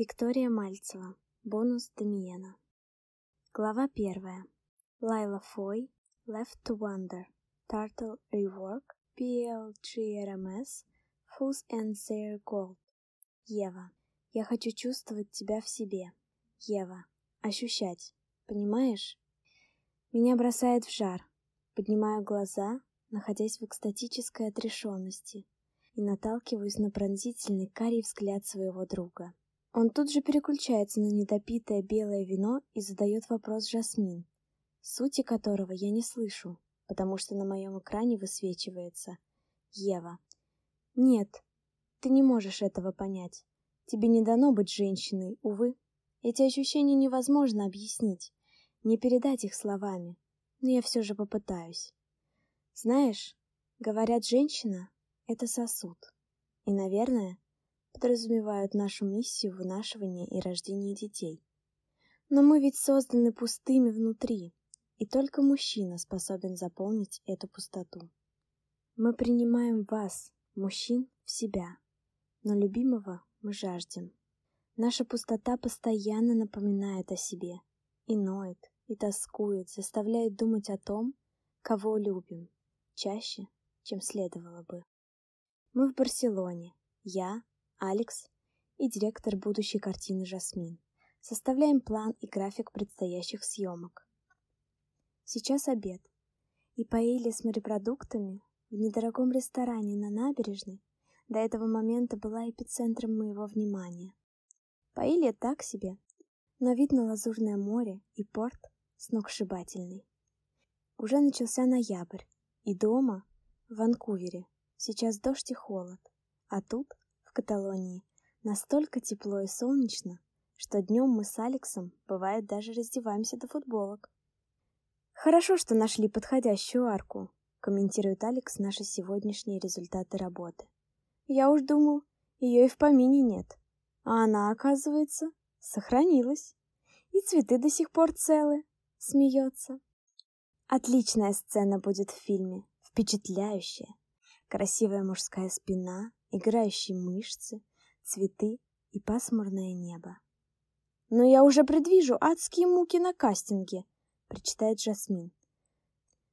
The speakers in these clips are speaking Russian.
Виктория Мальцева. Бонус Дамиена. Глава первая. Лайла Фой. Left to Wonder. Turtle Rework. PLGRMS. Fuzz and Their Gold. Ева. Я хочу чувствовать тебя в себе. Ева. Ощущать. Понимаешь? Меня бросает в жар. Поднимаю глаза, находясь в экстатической отрешенности, и наталкиваюсь на пронзительный карий взгляд своего друга. Он тут же переключается на недопитое белое вино и задает вопрос Жасмин, сути которого я не слышу, потому что на моем экране высвечивается Ева. Нет, ты не можешь этого понять. Тебе не дано быть женщиной, увы. Эти ощущения невозможно объяснить, не передать их словами, но я все же попытаюсь. Знаешь, говорят, женщина — это сосуд. И, наверное, подразумевают нашу миссию вынашивания и рождения детей. Но мы ведь созданы пустыми внутри, и только мужчина способен заполнить эту пустоту. Мы принимаем вас, мужчин, в себя, но любимого мы жаждем. Наша пустота постоянно напоминает о себе, и ноет, и тоскует, заставляет думать о том, кого любим, чаще, чем следовало бы. Мы в Барселоне, я, Алекс и директор будущей картины Жасмин. Составляем план и график предстоящих съемок. Сейчас обед. И паэлья с морепродуктами в недорогом ресторане на набережной до этого момента была эпицентром моего внимания. Паэлья так себе, но вид на лазурное море и порт сногсшибательный. Уже начался ноябрь, и дома, в Ванкувере, сейчас дождь и холод, а тут в Каталонии настолько тепло и солнечно, что днем мы с Алексом, бывает, даже раздеваемся до футболок. «Хорошо, что нашли подходящую арку», — комментирует Алекс наши сегодняшние результаты работы. «Я уж думал, ее и в помине нет. А она, оказывается, сохранилась. И цветы до сих пор целы», — смеется. Отличная сцена будет в фильме, впечатляющая. Красивая мужская спина, играющие мышцы, цветы и пасмурное небо. «Но я уже предвижу адские муки на кастинге», — прочитает Жасмин.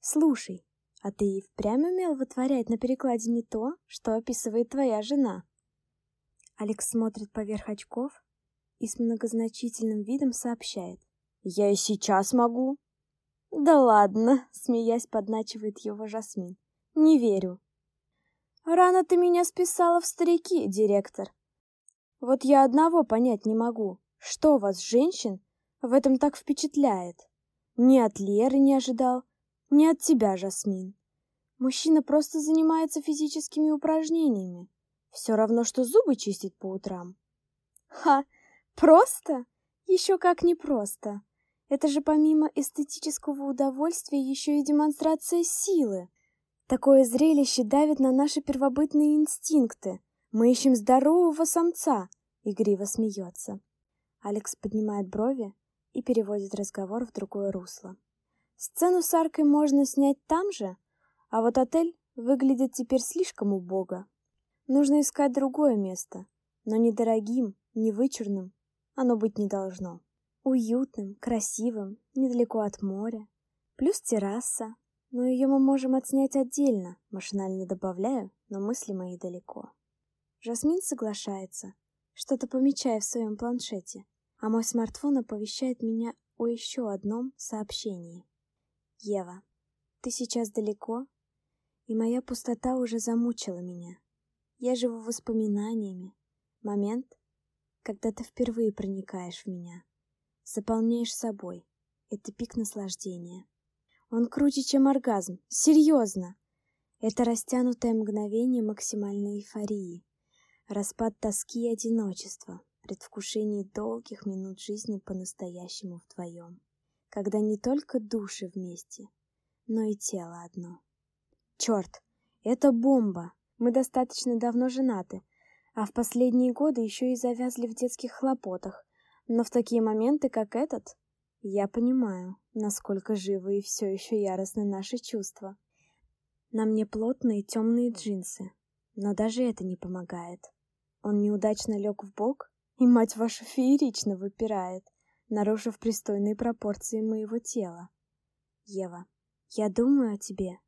«Слушай, а ты и впрямь умел вытворять на перекладине то, что описывает твоя жена?» Алекс смотрит поверх очков и с многозначительным видом сообщает. «Я и сейчас могу». «Да ладно», — смеясь подначивает его Жасмин. «Не верю». Рано ты меня списала в старики, директор. Вот я одного понять не могу. Что вас, женщин, в этом так впечатляет? Ни от Леры не ожидал, ни от тебя, Жасмин. Мужчина просто занимается физическими упражнениями. Все равно, что зубы чистить по утрам. Ха, просто? Еще как не просто. Это же помимо эстетического удовольствия еще и демонстрация силы. Такое зрелище давит на наши первобытные инстинкты. Мы ищем здорового самца, игриво смеется. Алекс поднимает брови и переводит разговор в другое русло. Сцену с аркой можно снять там же, а вот отель выглядит теперь слишком убого. Нужно искать другое место, но не дорогим, не вычурным оно быть не должно. Уютным, красивым, недалеко от моря, плюс терраса, но ее мы можем отснять отдельно, машинально добавляю, но мысли мои далеко. Жасмин соглашается, что-то помечая в своем планшете, а мой смартфон оповещает меня о еще одном сообщении. Ева, ты сейчас далеко, и моя пустота уже замучила меня. Я живу воспоминаниями. Момент, когда ты впервые проникаешь в меня, заполняешь собой. Это пик наслаждения. Он круче, чем оргазм. Серьезно. Это растянутое мгновение максимальной эйфории. Распад тоски и одиночества. Предвкушение долгих минут жизни по-настоящему вдвоем. Когда не только души вместе, но и тело одно. Черт, это бомба. Мы достаточно давно женаты, а в последние годы еще и завязли в детских хлопотах. Но в такие моменты, как этот, я понимаю, насколько живы и все еще яростны наши чувства. На мне плотные темные джинсы, но даже это не помогает. Он неудачно лег в бок и мать ваша феерично выпирает, нарушив пристойные пропорции моего тела. Ева, я думаю о тебе,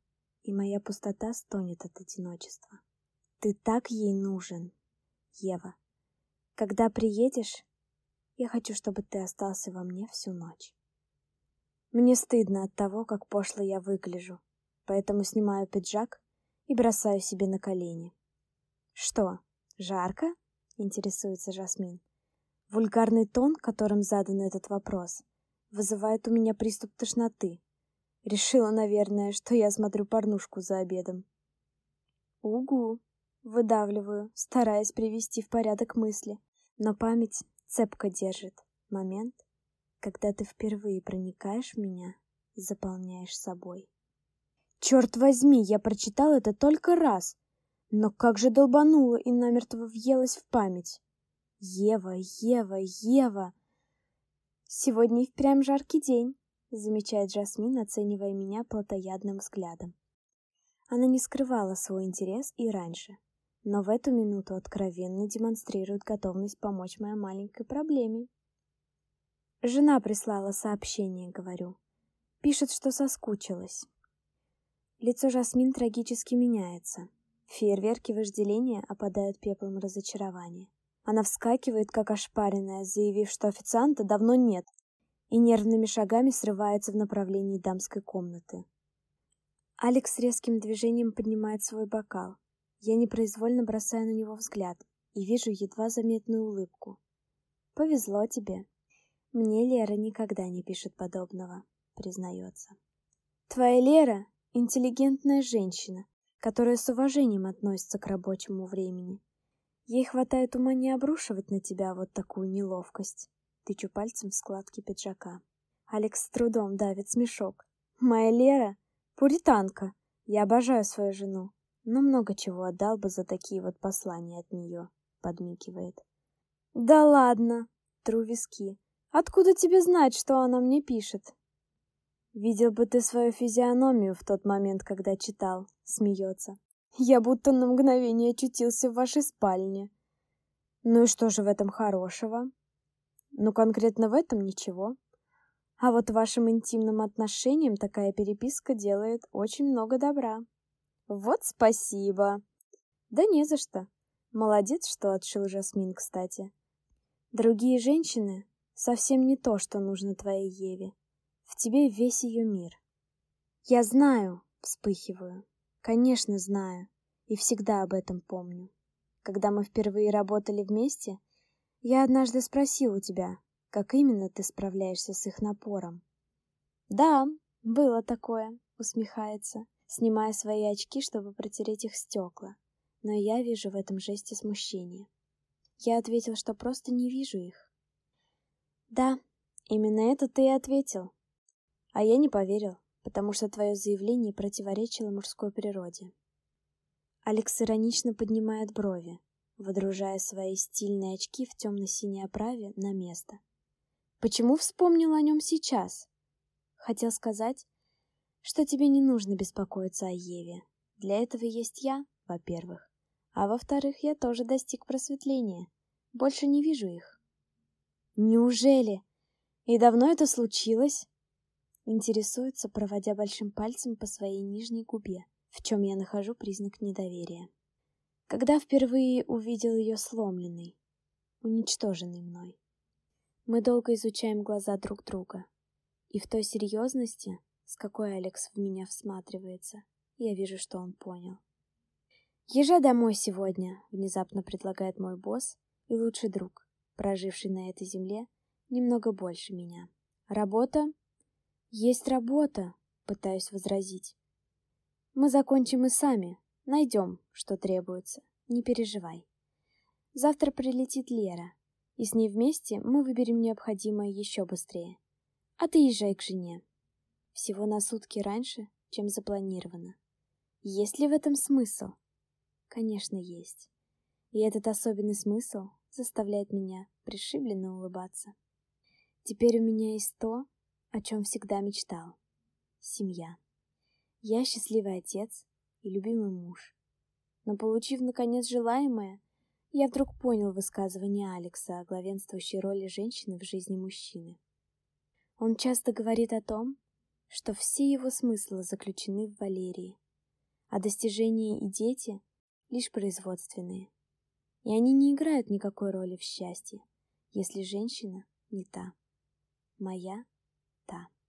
и моя пустота стонет от одиночества. Ты так ей нужен, Ева. Когда приедешь, я хочу, чтобы ты остался во мне всю ночь. Мне стыдно от того, как пошло я выгляжу, поэтому снимаю пиджак и бросаю себе на колени. «Что, жарко?» — интересуется Жасмин. Вульгарный тон, которым задан этот вопрос, вызывает у меня приступ тошноты. Решила, наверное, что я смотрю порнушку за обедом. «Угу», — выдавливаю, стараясь привести в порядок мысли, но память цепко держит момент, когда ты впервые проникаешь в меня, заполняешь собой. Черт возьми, я прочитал это только раз, но как же долбануло и намертво въелось в память. Ева, Ева, Ева. Сегодня и впрямь жаркий день, замечает Жасмин, оценивая меня плотоядным взглядом. Она не скрывала свой интерес и раньше, но в эту минуту откровенно демонстрирует готовность помочь моей маленькой проблеме. Жена прислала сообщение, говорю. Пишет, что соскучилась. Лицо Жасмин трагически меняется. Фейерверки вожделения опадают пеплом разочарования. Она вскакивает, как ошпаренная, заявив, что официанта давно нет, и нервными шагами срывается в направлении дамской комнаты. Алекс резким движением поднимает свой бокал. Я непроизвольно бросаю на него взгляд и вижу едва заметную улыбку. «Повезло тебе», мне Лера никогда не пишет подобного, признается. Твоя Лера — интеллигентная женщина, которая с уважением относится к рабочему времени. Ей хватает ума не обрушивать на тебя вот такую неловкость. Тычу пальцем в складки пиджака. Алекс с трудом давит смешок. Моя Лера — пуританка. Я обожаю свою жену, но много чего отдал бы за такие вот послания от нее, подмикивает. Да ладно, тру виски. Откуда тебе знать, что она мне пишет? Видел бы ты свою физиономию в тот момент, когда читал, смеется. Я будто на мгновение очутился в вашей спальне. Ну и что же в этом хорошего? Ну, конкретно в этом ничего. А вот вашим интимным отношениям такая переписка делает очень много добра. Вот спасибо. Да не за что. Молодец, что отшил Жасмин, кстати. Другие женщины совсем не то, что нужно твоей Еве. В тебе весь ее мир. Я знаю, вспыхиваю. Конечно, знаю. И всегда об этом помню. Когда мы впервые работали вместе, я однажды спросил у тебя, как именно ты справляешься с их напором. Да, было такое, усмехается, снимая свои очки, чтобы протереть их стекла. Но я вижу в этом жесте смущение. Я ответил, что просто не вижу их. Да, именно это ты и ответил. А я не поверил, потому что твое заявление противоречило мужской природе. Алекс иронично поднимает брови, водружая свои стильные очки в темно-синей оправе на место. Почему вспомнил о нем сейчас? Хотел сказать, что тебе не нужно беспокоиться о Еве. Для этого есть я, во-первых. А во-вторых, я тоже достиг просветления. Больше не вижу их. Неужели? И давно это случилось? Интересуется, проводя большим пальцем по своей нижней губе, в чем я нахожу признак недоверия. Когда впервые увидел ее сломленной, уничтоженной мной. Мы долго изучаем глаза друг друга. И в той серьезности, с какой Алекс в меня всматривается, я вижу, что он понял. «Езжай домой сегодня», — внезапно предлагает мой босс и лучший друг проживший на этой земле немного больше меня. Работа? Есть работа, пытаюсь возразить. Мы закончим и сами, найдем, что требуется, не переживай. Завтра прилетит Лера, и с ней вместе мы выберем необходимое еще быстрее. А ты езжай к жене. Всего на сутки раньше, чем запланировано. Есть ли в этом смысл? Конечно, есть. И этот особенный смысл заставляет меня пришибленно улыбаться. Теперь у меня есть то, о чем всегда мечтал. Семья. Я счастливый отец и любимый муж. Но получив, наконец, желаемое, Я вдруг понял высказывание Алекса о главенствующей роли женщины в жизни мужчины. Он часто говорит о том, что все его смыслы заключены в Валерии, а достижения и дети — лишь производственные. И они не играют никакой роли в счастье, если женщина не та. Моя та.